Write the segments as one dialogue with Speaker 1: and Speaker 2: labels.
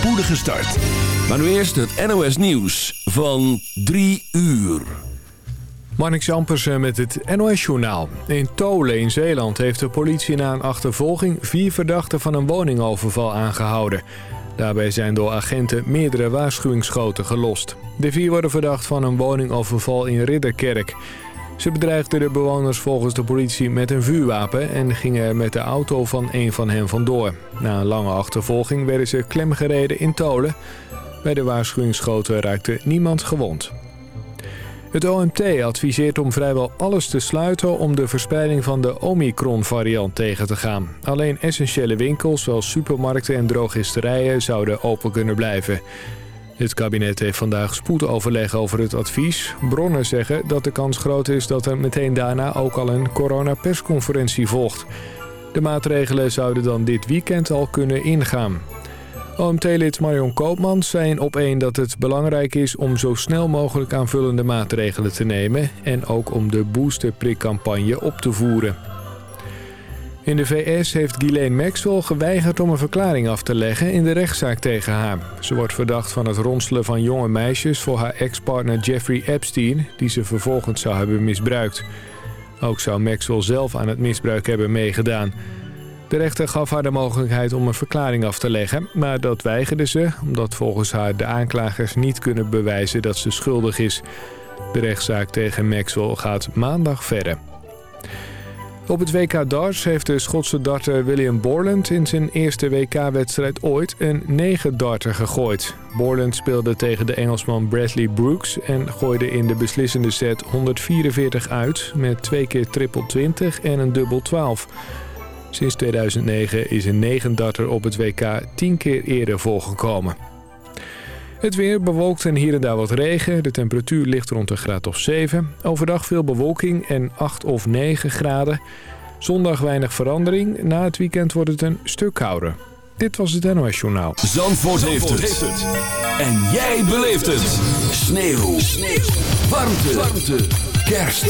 Speaker 1: spoedige start. Maar nu eerst het NOS Nieuws van 3 uur.
Speaker 2: Marnix Ampersen met het NOS-journaal. In Tolen in Zeeland heeft de politie na een achtervolging... vier verdachten van een woningoverval aangehouden. Daarbij zijn door agenten meerdere waarschuwingsschoten gelost. De vier worden verdacht van een woningoverval in Ridderkerk. Ze bedreigden de bewoners volgens de politie met een vuurwapen... en gingen er met de auto van een van hen vandoor. Na een lange achtervolging werden ze klemgereden in Tolen. Bij de waarschuwingsschoten raakte niemand gewond. Het OMT adviseert om vrijwel alles te sluiten om de verspreiding van de Omicron-variant tegen te gaan. Alleen essentiële winkels zoals supermarkten en drogisterijen zouden open kunnen blijven. Het kabinet heeft vandaag spoedoverleg over het advies. Bronnen zeggen dat de kans groot is dat er meteen daarna ook al een coronapersconferentie volgt. De maatregelen zouden dan dit weekend al kunnen ingaan. OMT-lid Marion Koopmans zei op één dat het belangrijk is om zo snel mogelijk aanvullende maatregelen te nemen... en ook om de boosterprikcampagne op te voeren. In de VS heeft Ghislaine Maxwell geweigerd om een verklaring af te leggen in de rechtszaak tegen haar. Ze wordt verdacht van het ronselen van jonge meisjes voor haar ex-partner Jeffrey Epstein... die ze vervolgens zou hebben misbruikt. Ook zou Maxwell zelf aan het misbruik hebben meegedaan... De rechter gaf haar de mogelijkheid om een verklaring af te leggen, maar dat weigerde ze... omdat volgens haar de aanklagers niet kunnen bewijzen dat ze schuldig is. De rechtszaak tegen Maxwell gaat maandag verder. Op het WK darts heeft de Schotse darter William Borland in zijn eerste WK-wedstrijd ooit een 9-darter gegooid. Borland speelde tegen de Engelsman Bradley Brooks en gooide in de beslissende set 144 uit met twee keer triple 20 en een dubbel 12. Sinds 2009 is een 9 darter op het WK 10 keer eerder voorgekomen. Het weer bewolkt en hier en daar wat regen. De temperatuur ligt rond een graad of 7. Overdag veel bewolking en 8 of 9 graden. Zondag weinig verandering. Na het weekend wordt het een stuk kouder. Dit was het NOS Journaal.
Speaker 1: Zandvoort, heeft, het. En jij beleeft het. Sneeuw. Sneeuw. Warmte. Warmte. Kerst.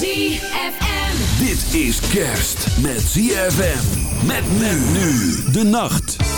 Speaker 3: ZFM.
Speaker 1: Dit is kerst met ZFM. Met men nu de nacht.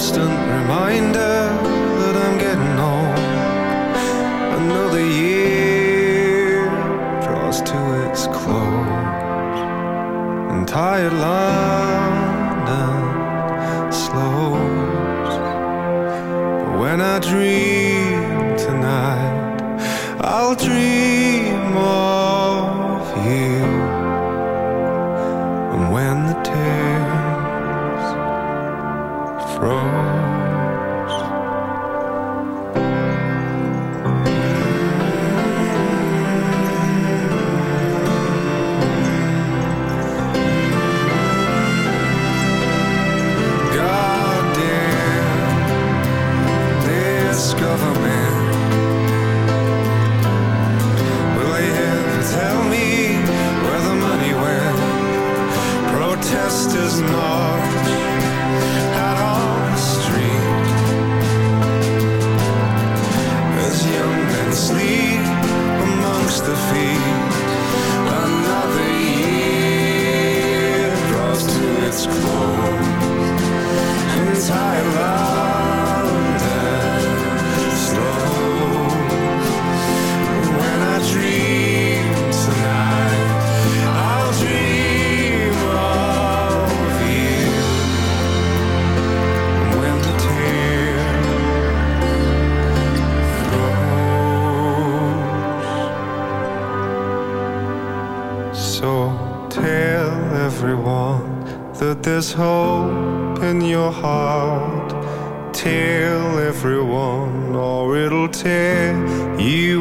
Speaker 3: constant reminder.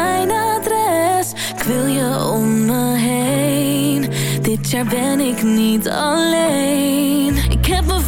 Speaker 4: mijn adres. Ik wil je om me heen. Dit jaar ben ik niet alleen. Ik heb me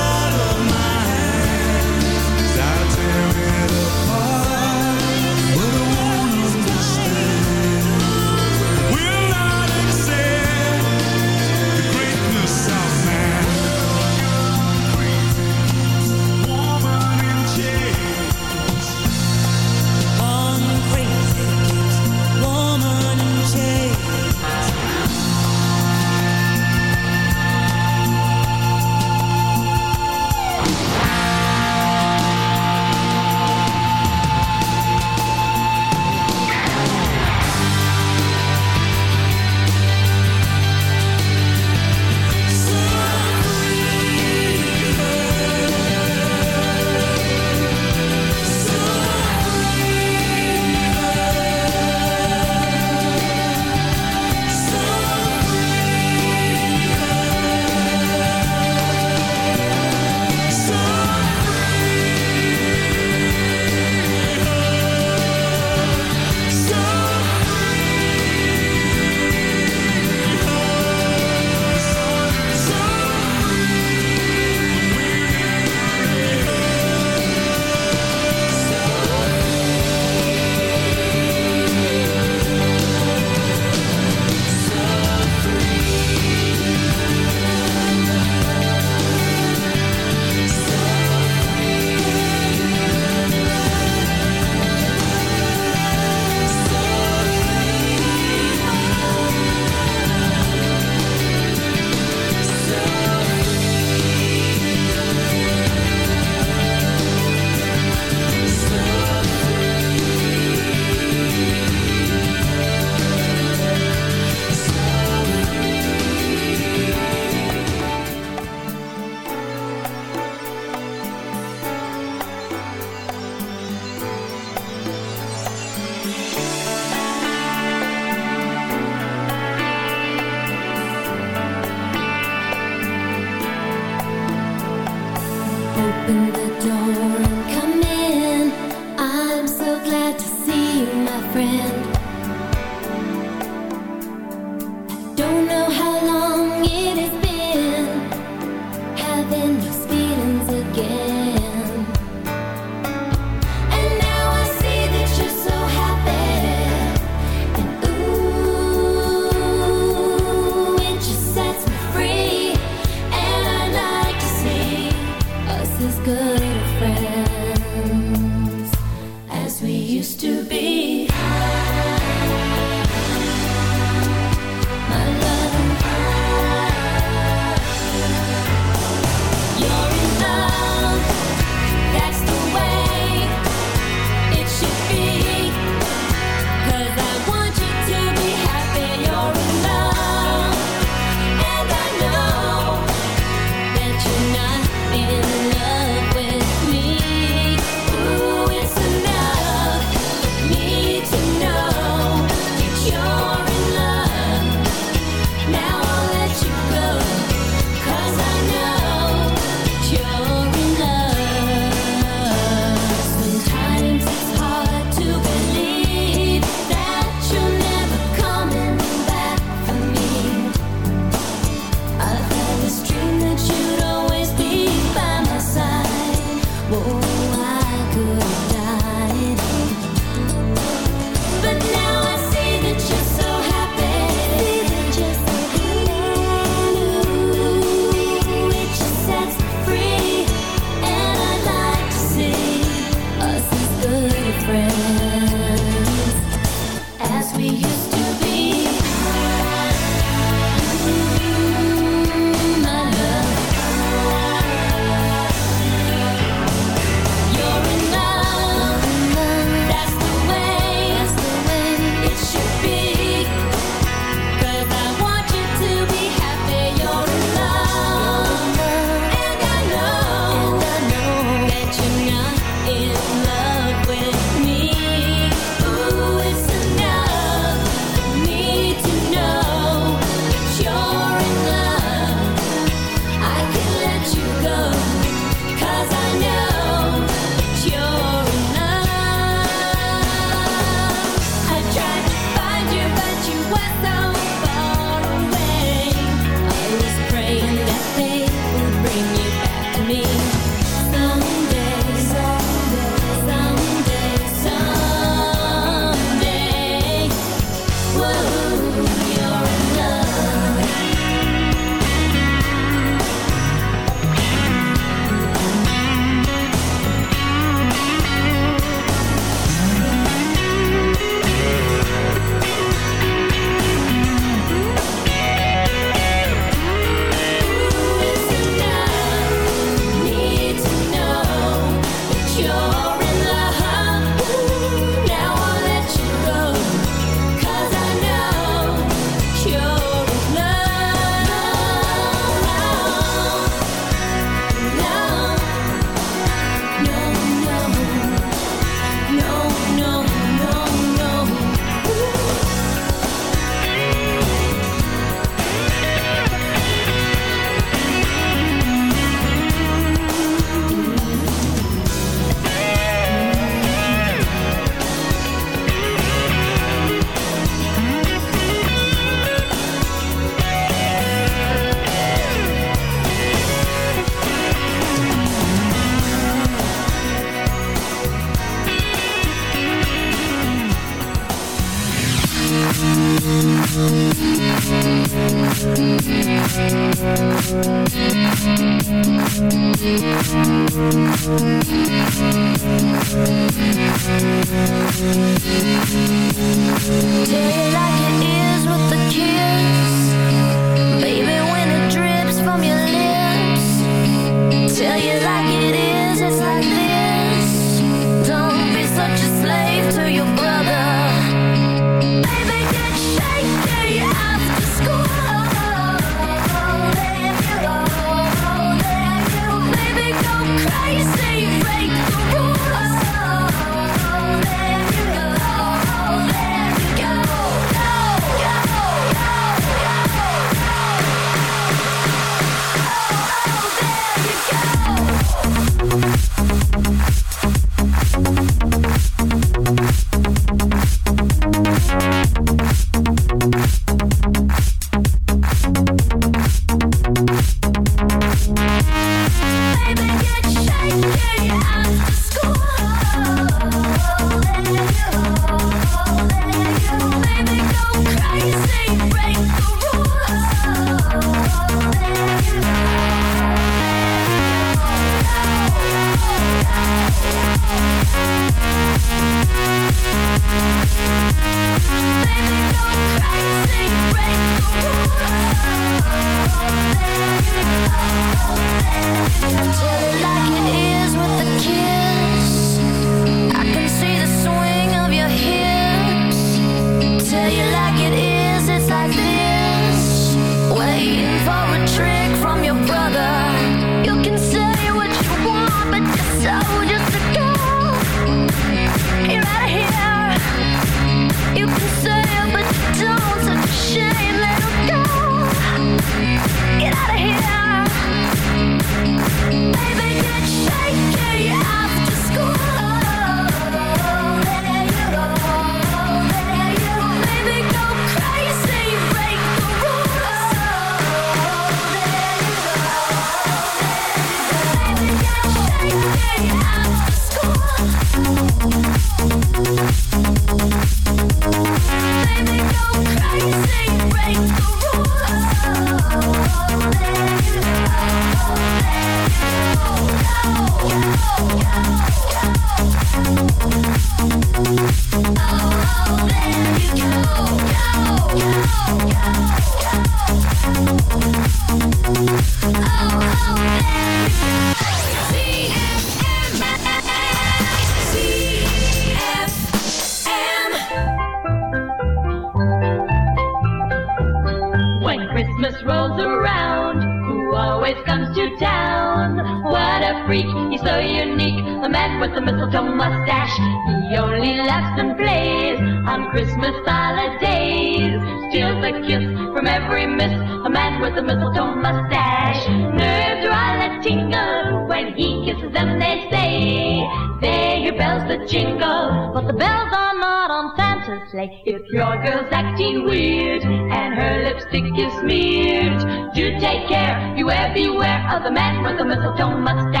Speaker 5: the man with the mistletoe mustache.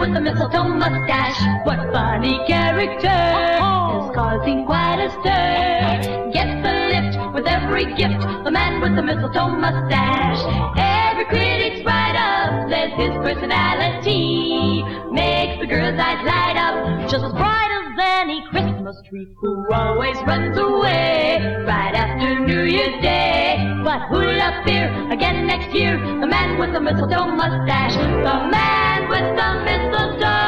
Speaker 5: with a mistletoe mustache. What funny character is causing quite a stir? Gets the lift with every gift, the man with the mistletoe mustache. Every critic's write up says his personality makes the girl's eyes light up just as bright as any Christmas tree. Who always runs away right after New Year's Day. But who'll appear again next year? The man with the mistletoe mustache. The man with the mistletoe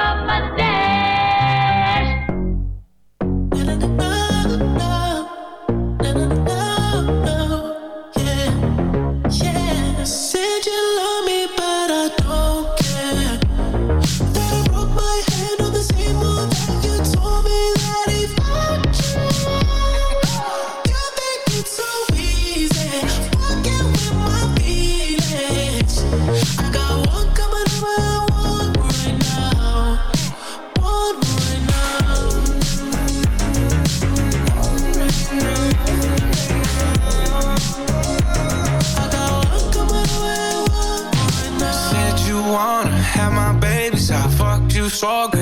Speaker 6: all good.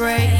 Speaker 4: break.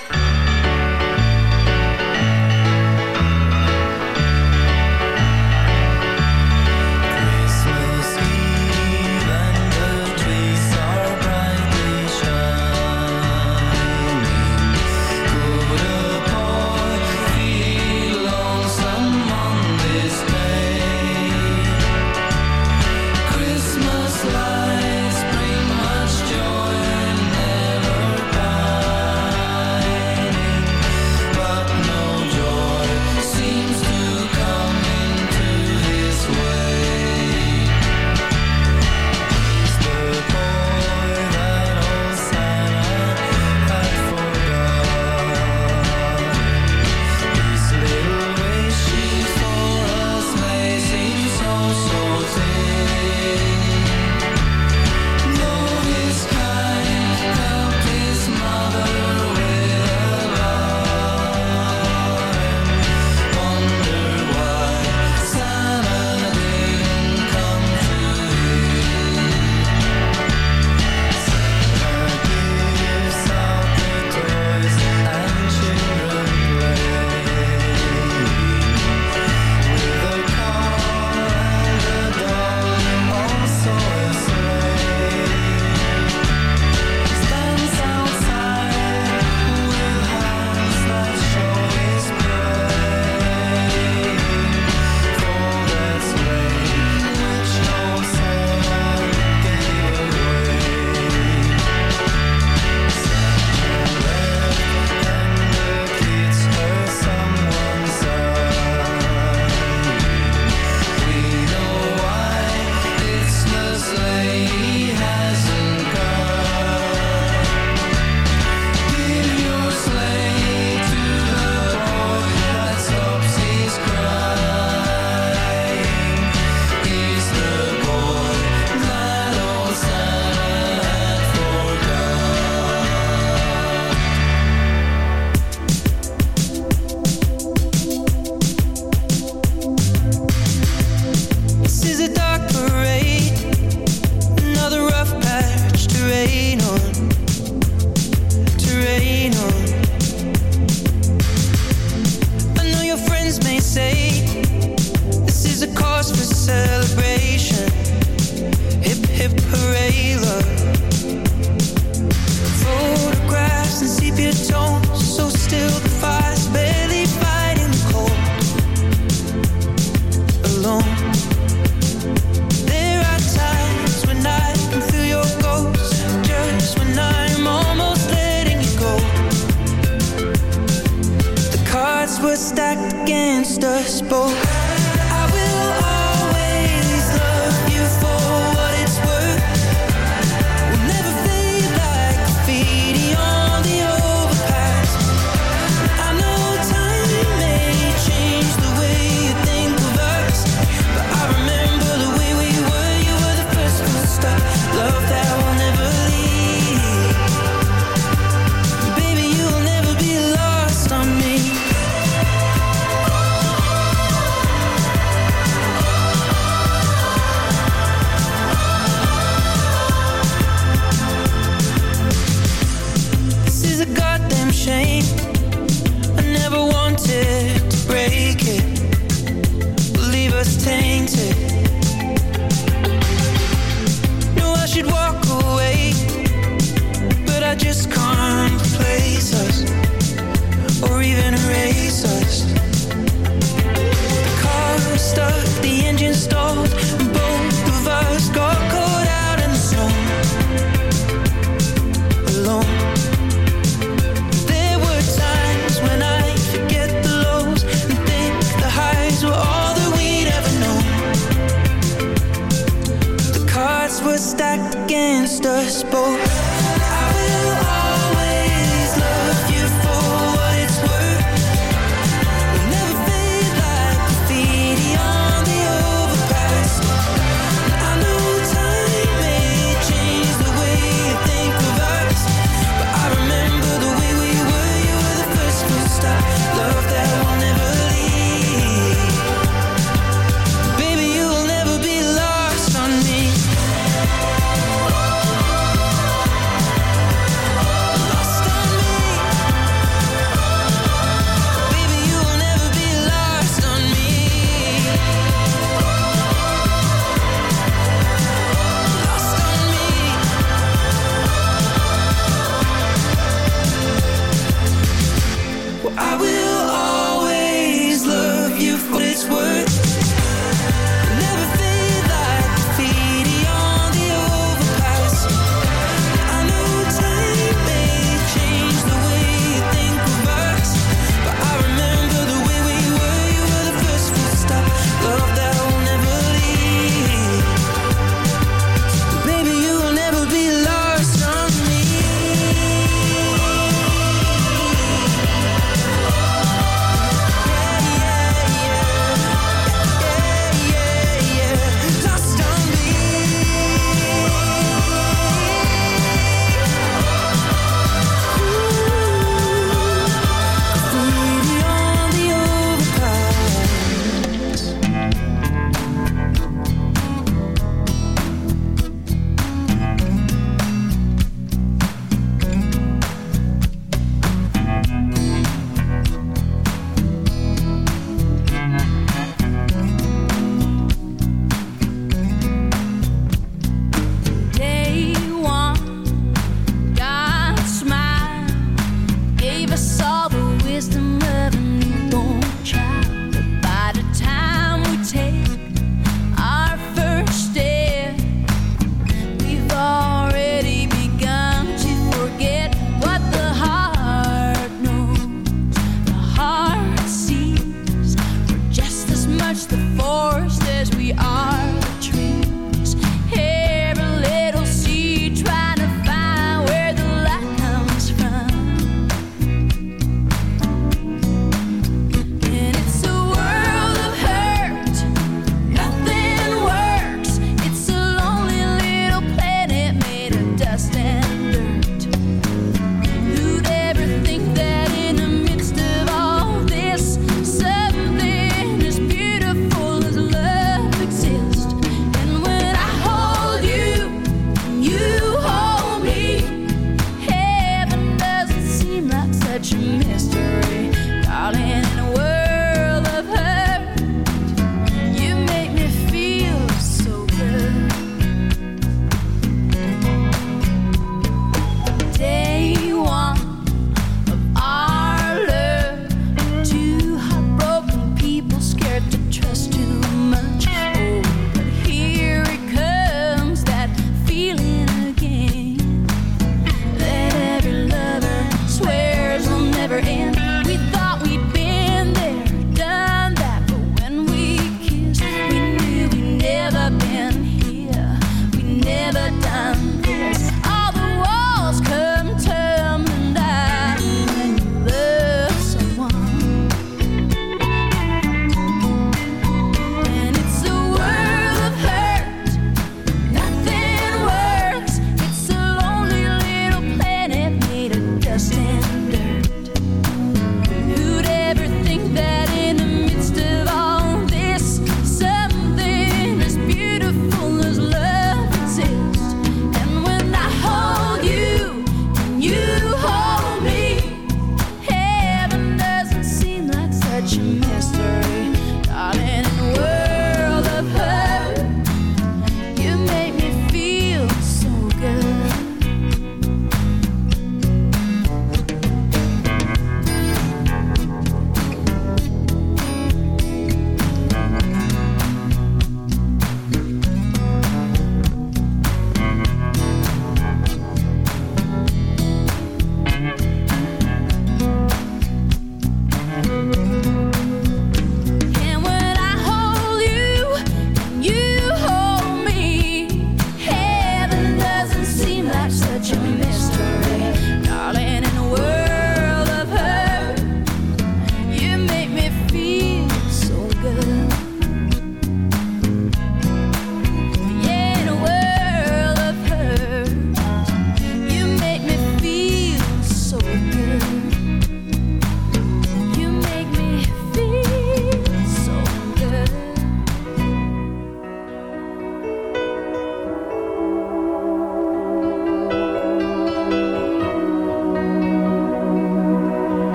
Speaker 1: us both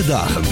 Speaker 1: komende dagen.